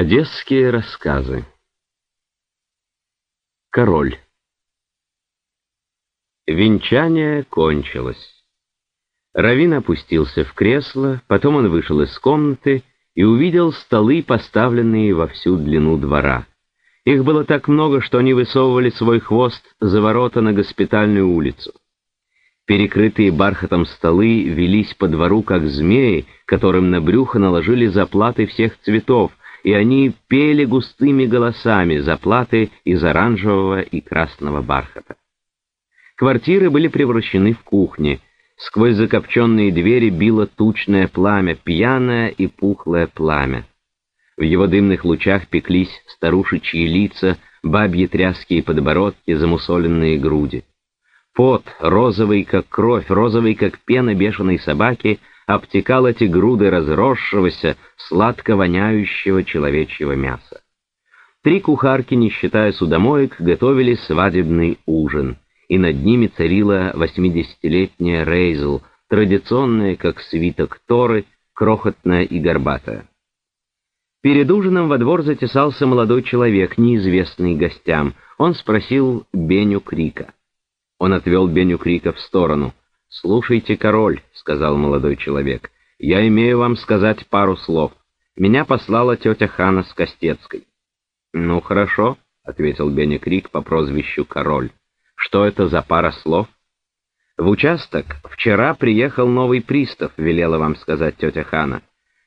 Одесские рассказы. Король. Венчание кончилось. Равин опустился в кресло, потом он вышел из комнаты и увидел столы, поставленные во всю длину двора. Их было так много, что они высовывали свой хвост за ворота на госпитальную улицу. Перекрытые бархатом столы велись по двору, как змеи, которым на брюхо наложили заплаты всех цветов, и они пели густыми голосами заплаты из оранжевого и красного бархата. Квартиры были превращены в кухни. Сквозь закопченные двери било тучное пламя, пьяное и пухлое пламя. В его дымных лучах пеклись старушечьи лица, бабьи тряские подбородки, замусоленные груди. Пот, розовый как кровь, розовый как пена бешеной собаки — обтекал эти груды разросшегося, сладко воняющего человечьего мяса. Три кухарки, не считая судомоек, готовили свадебный ужин, и над ними царила восьмидесятилетняя Рейзл, традиционная, как свиток Торы, крохотная и горбатая. Перед ужином во двор затесался молодой человек, неизвестный гостям. Он спросил Беню Крика. Он отвел Беню Крика в сторону. «Слушайте, король», — сказал молодой человек, — «я имею вам сказать пару слов. Меня послала тетя Хана с Костецкой». «Ну, хорошо», — ответил Бенни Крик по прозвищу Король. «Что это за пара слов?» «В участок вчера приехал новый пристав», — велела вам сказать тетя Хана.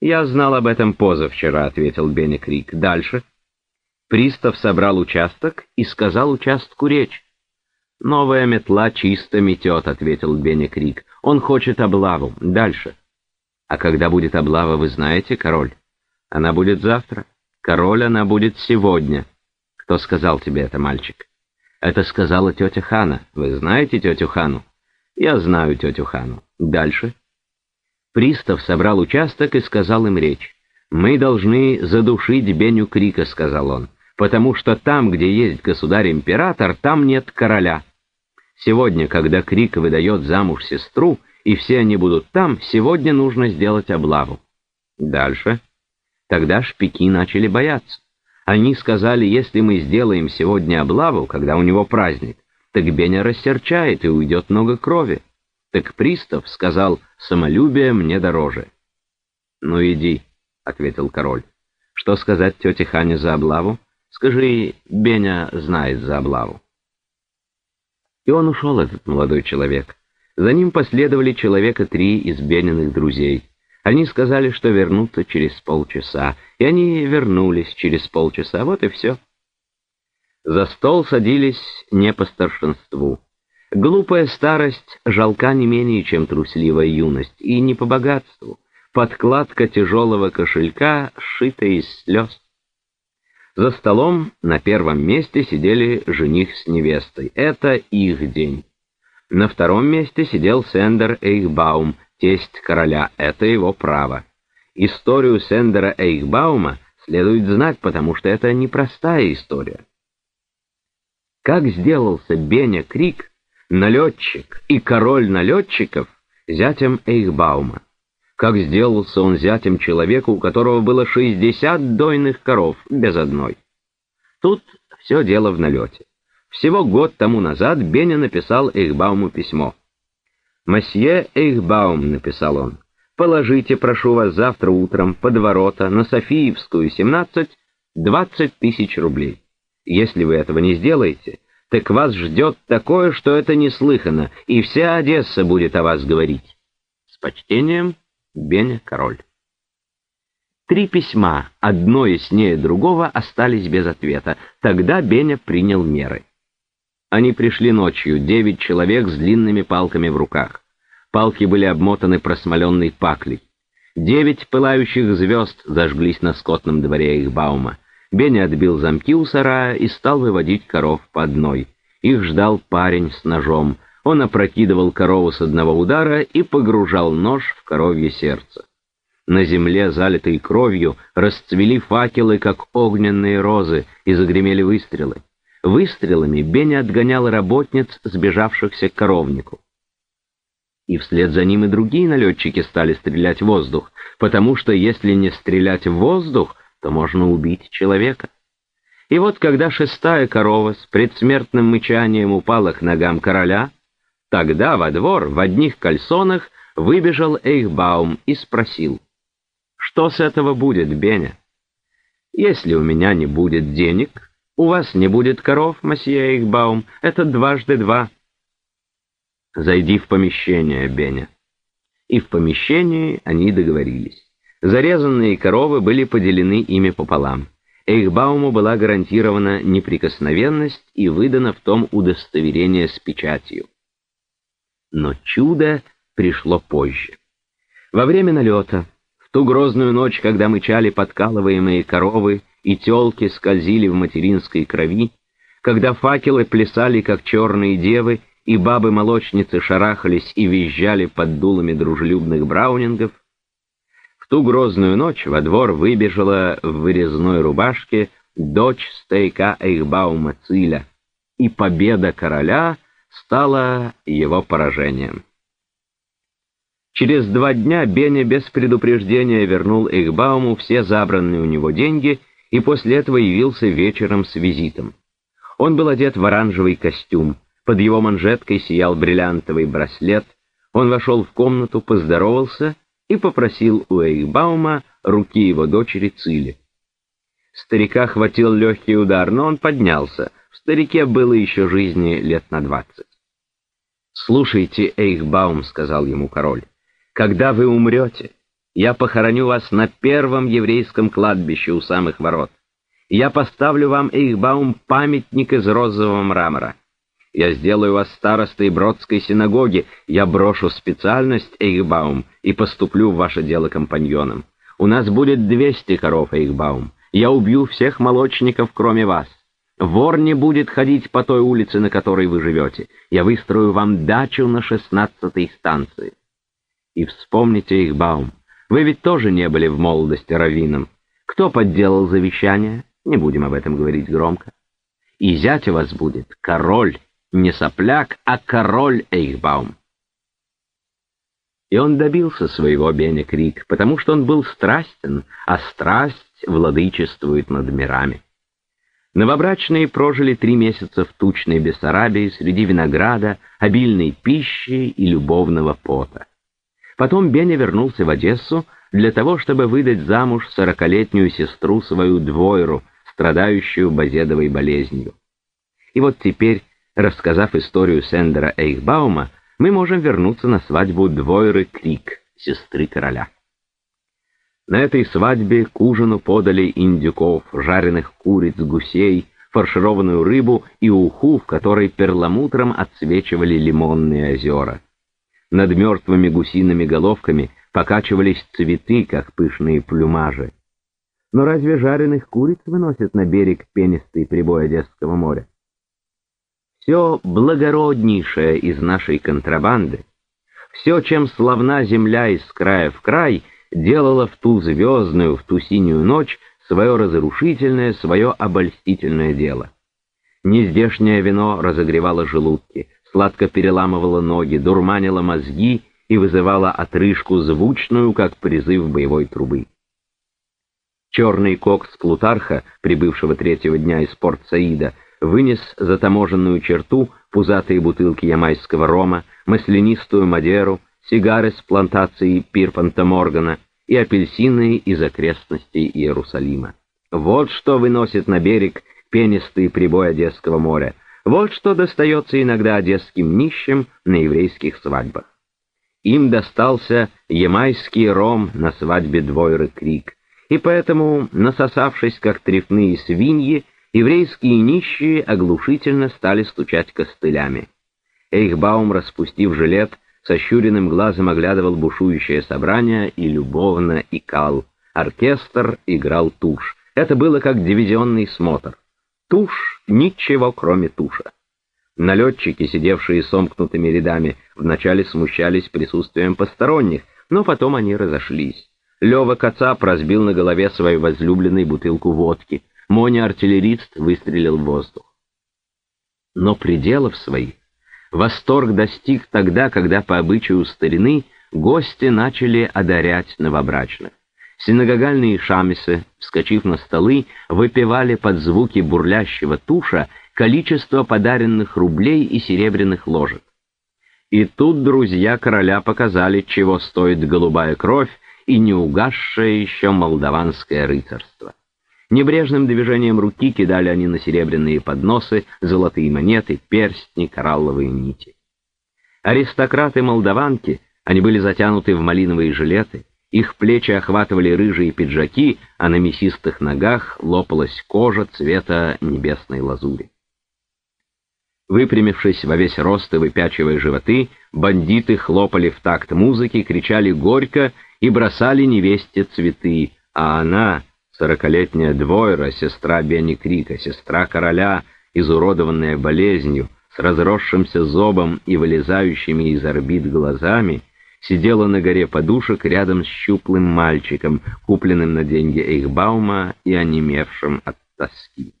«Я знал об этом позавчера», — ответил Бенни Крик. «Дальше?» Пристав собрал участок и сказал участку речь. «Новая метла чисто метет», — ответил Беня Крик. «Он хочет облаву. Дальше». «А когда будет облава, вы знаете, король?» «Она будет завтра. Король она будет сегодня». «Кто сказал тебе это, мальчик?» «Это сказала тетя Хана. Вы знаете тетю Хану?» «Я знаю тетю Хану. Дальше». Пристав собрал участок и сказал им речь. «Мы должны задушить Беню Крика», — сказал он, «потому что там, где есть государь-император, там нет короля». Сегодня, когда Крик выдает замуж сестру, и все они будут там, сегодня нужно сделать облаву. Дальше. Тогда шпики начали бояться. Они сказали, если мы сделаем сегодня облаву, когда у него праздник, так Беня рассерчает и уйдет много крови. Так пристав сказал, самолюбие мне дороже. «Ну иди», — ответил король. «Что сказать тете Хане за облаву? Скажи, Беня знает за облаву». И он ушел, этот молодой человек. За ним последовали человека три из Бениных друзей. Они сказали, что вернутся через полчаса, и они вернулись через полчаса, вот и все. За стол садились не по старшинству. Глупая старость жалка не менее, чем трусливая юность, и не по богатству. Подкладка тяжелого кошелька сшита из слез. За столом на первом месте сидели жених с невестой. Это их день. На втором месте сидел Сендер Эйхбаум, тесть короля. Это его право. Историю Сендера Эйхбаума следует знать, потому что это непростая история. Как сделался Беня Крик, налетчик и король налетчиков, зятем Эйхбаума? Как сделался он зятем человека, у которого было шестьдесят дойных коров, без одной. Тут все дело в налете. Всего год тому назад Беня написал Эйхбауму письмо. «Масье Эйхбаум», — написал он, — «положите, прошу вас, завтра утром под ворота на Софиевскую, 17, 20 тысяч рублей. Если вы этого не сделаете, так вас ждет такое, что это неслыханно, и вся Одесса будет о вас говорить. С почтением, Беня Король. Три письма, одно яснее другого, остались без ответа. Тогда Беня принял меры. Они пришли ночью, девять человек с длинными палками в руках. Палки были обмотаны просмоленной паклей. Девять пылающих звезд зажглись на скотном дворе их баума. Беня отбил замки у сарая и стал выводить коров по одной. Их ждал парень с ножом — он опрокидывал корову с одного удара и погружал нож в коровье сердце. На земле, залитой кровью, расцвели факелы, как огненные розы, и загремели выстрелы. Выстрелами Беня отгонял работниц, сбежавшихся к коровнику. И вслед за ним и другие налетчики стали стрелять в воздух, потому что если не стрелять в воздух, то можно убить человека. И вот когда шестая корова с предсмертным мычанием упала к ногам короля, тогда во двор в одних кальсонах выбежал Эйхбаум и спросил, «Что с этого будет, Беня?» «Если у меня не будет денег, у вас не будет коров, масье Эйхбаум, это дважды два». «Зайди в помещение, Беня». И в помещении они договорились. Зарезанные коровы были поделены ими пополам. Эйхбауму была гарантирована неприкосновенность и выдано в том удостоверение с печатью. Но чудо пришло позже. Во время налета, в ту грозную ночь, когда мычали подкалываемые коровы и телки скользили в материнской крови, когда факелы плясали, как черные девы, и бабы-молочницы шарахались и визжали под дулами дружелюбных браунингов, в ту грозную ночь во двор выбежала в вырезной рубашке дочь стейка Эйхбаума Циля, и победа короля стала его поражением. Через два дня Беня без предупреждения вернул Эйхбауму все забранные у него деньги и после этого явился вечером с визитом. Он был одет в оранжевый костюм, под его манжеткой сиял бриллиантовый браслет, он вошел в комнату, поздоровался и попросил у Эйхбаума руки его дочери Цили. Старика хватил легкий удар, но он поднялся. В старике было еще жизни лет на двадцать. «Слушайте, Эйхбаум», — сказал ему король, — «когда вы умрете, я похороню вас на первом еврейском кладбище у самых ворот. Я поставлю вам, Эйхбаум, памятник из розового мрамора. Я сделаю вас старостой Бродской синагоги, я брошу специальность, Эйхбаум, и поступлю в ваше дело компаньоном. У нас будет двести коров, Эйхбаум. Я убью всех молочников, кроме вас. Вор не будет ходить по той улице, на которой вы живете. Я выстрою вам дачу на шестнадцатой станции. И вспомните их, Баум. Вы ведь тоже не были в молодости раввином. Кто подделал завещание? Не будем об этом говорить громко. И зять у вас будет король, не сопляк, а король Эйхбаум. И он добился своего Беня Крик, потому что он был страстен, а страсть владычествует над мирами. Новобрачные прожили три месяца в тучной Бессарабии среди винограда, обильной пищи и любовного пота. Потом Беня вернулся в Одессу для того, чтобы выдать замуж сорокалетнюю сестру свою Двойру, страдающую базедовой болезнью. И вот теперь, рассказав историю Сендера Эйхбаума, мы можем вернуться на свадьбу Двойры Крик, сестры короля. На этой свадьбе к ужину подали индюков, жареных куриц, гусей, фаршированную рыбу и уху, в которой перламутром отсвечивали лимонные озера. Над мертвыми гусиными головками покачивались цветы, как пышные плюмажи. Но разве жареных куриц выносят на берег пенистый прибой Одесского моря? Все благороднейшее из нашей контрабанды, все, чем славна земля из края в край — делала в ту звездную, в ту синюю ночь свое разрушительное, свое обольстительное дело. Нездешнее вино разогревало желудки, сладко переламывало ноги, дурманило мозги и вызывало отрыжку звучную, как призыв боевой трубы. Черный кокс Плутарха, прибывшего третьего дня из порт Саида, вынес за таможенную черту пузатые бутылки ямайского рома, маслянистую мадеру, сигары с плантации Пирпанта Моргана и апельсины из окрестностей Иерусалима. Вот что выносит на берег пенистый прибой Одесского моря. Вот что достается иногда одесским нищим на еврейских свадьбах. Им достался ямайский ром на свадьбе Двойры Крик, и поэтому, насосавшись как трефные свиньи, еврейские нищие оглушительно стали стучать костылями. Эйхбаум, распустив жилет, сощуренным глазом оглядывал бушующее собрание и любовно икал. Оркестр играл тушь. Это было как дивизионный смотр. Тушь — ничего, кроме туша. Налетчики, сидевшие сомкнутыми рядами, вначале смущались присутствием посторонних, но потом они разошлись. Лёва Кацап разбил на голове своей возлюбленной бутылку водки. Моня-артиллерист выстрелил в воздух. Но пределов своих Восторг достиг тогда, когда по обычаю старины гости начали одарять новобрачных. Синагогальные шамисы, вскочив на столы, выпивали под звуки бурлящего туша количество подаренных рублей и серебряных ложек. И тут друзья короля показали, чего стоит голубая кровь и неугасшее еще молдаванское рыцарство. Небрежным движением руки кидали они на серебряные подносы золотые монеты, перстни, коралловые нити. Аристократы-молдаванки, они были затянуты в малиновые жилеты, их плечи охватывали рыжие пиджаки, а на мясистых ногах лопалась кожа цвета небесной лазури. Выпрямившись во весь рост и выпячивая животы, бандиты хлопали в такт музыки, кричали горько и бросали невесте цветы, а она, сорокалетняя Двойра, сестра Бенни Крика, сестра короля, изуродованная болезнью, с разросшимся зобом и вылезающими из орбит глазами, сидела на горе подушек рядом с щуплым мальчиком, купленным на деньги Эйхбаума и онемевшим от тоски.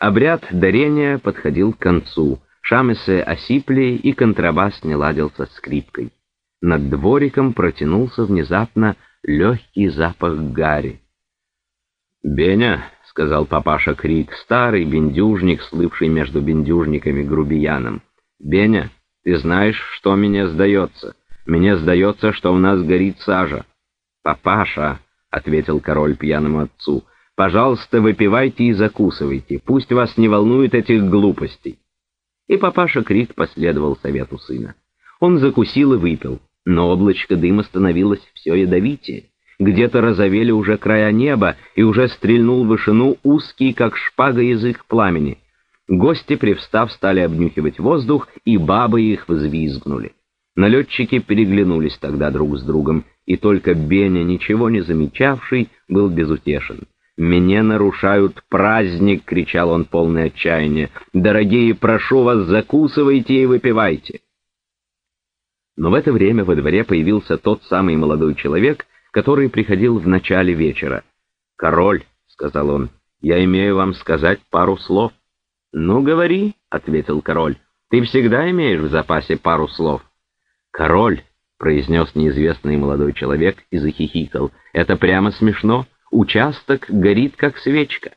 Обряд дарения подходил к концу, шамесы осипли, и контрабас не ладился скрипкой. Над двориком протянулся внезапно легкий запах гари. «Беня», — сказал папаша Крик, старый бендюжник, слывший между бендюжниками грубияном, — «Беня, ты знаешь, что мне сдается? Мне сдается, что у нас горит сажа». «Папаша», — ответил король пьяному отцу, — «пожалуйста, выпивайте и закусывайте, пусть вас не волнует этих глупостей». И папаша Крик последовал совету сына. Он закусил и выпил, но облачко дыма становилось все ядовитее. Где-то разовели уже края неба, и уже стрельнул в вышину узкий, как шпага, язык пламени. Гости, привстав, стали обнюхивать воздух, и бабы их взвизгнули. Налетчики переглянулись тогда друг с другом, и только Беня, ничего не замечавший, был безутешен. «Мне нарушают праздник!» — кричал он полное отчаяние. «Дорогие, прошу вас, закусывайте и выпивайте!» Но в это время во дворе появился тот самый молодой человек, который приходил в начале вечера. «Король», — сказал он, — «я имею вам сказать пару слов». «Ну, говори», — ответил король, — «ты всегда имеешь в запасе пару слов». «Король», — произнес неизвестный молодой человек и захихикал, — «это прямо смешно. Участок горит, как свечка».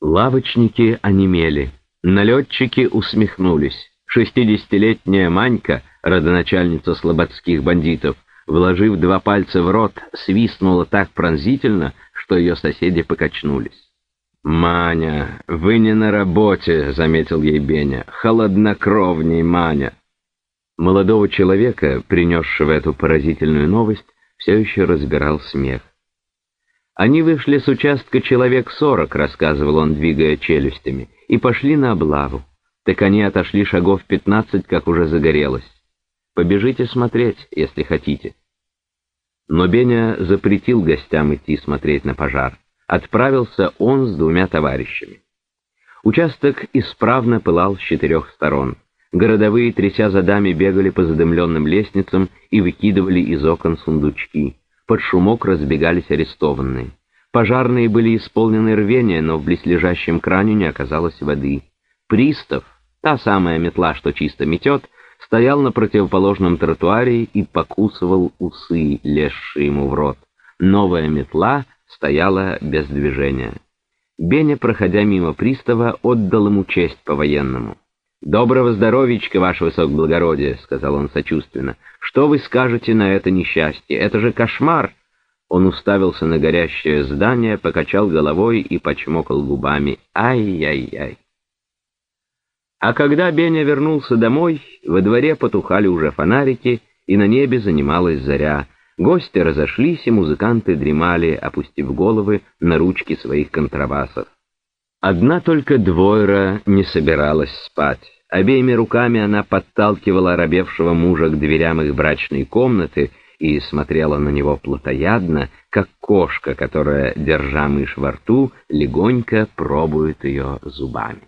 Лавочники онемели, налетчики усмехнулись. Шестидесятилетняя Манька, родоначальница слободских бандитов, вложив два пальца в рот, свистнула так пронзительно, что ее соседи покачнулись. «Маня, вы не на работе», — заметил ей Беня. «Холоднокровней, Маня». Молодого человека, принесшего эту поразительную новость, все еще разбирал смех. «Они вышли с участка человек сорок», — рассказывал он, двигая челюстями, — «и пошли на облаву. Так они отошли шагов пятнадцать, как уже загорелось. Побежите смотреть, если хотите». Но Беня запретил гостям идти смотреть на пожар отправился он с двумя товарищами. Участок исправно пылал с четырех сторон. Городовые, тряся задами, бегали по задымленным лестницам и выкидывали из окон сундучки. Под шумок разбегались арестованные. Пожарные были исполнены рвения, но в близлежащем кране не оказалось воды. Пристав, та самая метла, что чисто метет, стоял на противоположном тротуаре и покусывал усы, лезшие ему в рот. Новая метла стояла без движения. Беня, проходя мимо пристава, отдал ему честь по-военному. «Доброго здоровичка, ваше высокоблагородие», — сказал он сочувственно. «Что вы скажете на это несчастье? Это же кошмар!» Он уставился на горящее здание, покачал головой и почмокал губами. «Ай-яй-яй!» А когда Беня вернулся домой, во дворе потухали уже фонарики, и на небе занималась заря — Гости разошлись, и музыканты дремали, опустив головы на ручки своих контрабасов. Одна только Двойра не собиралась спать. Обеими руками она подталкивала оробевшего мужа к дверям их брачной комнаты и смотрела на него плотоядно, как кошка, которая, держа мышь во рту, легонько пробует ее зубами.